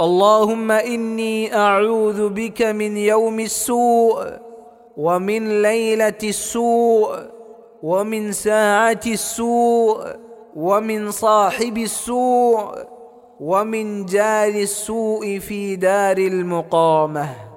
اللهم إني أعوذ بك من يوم السوء ومن ليلة السوء ومن ساعة السوء ومن صاحب السوء ومن جار السوء في دار المقامة.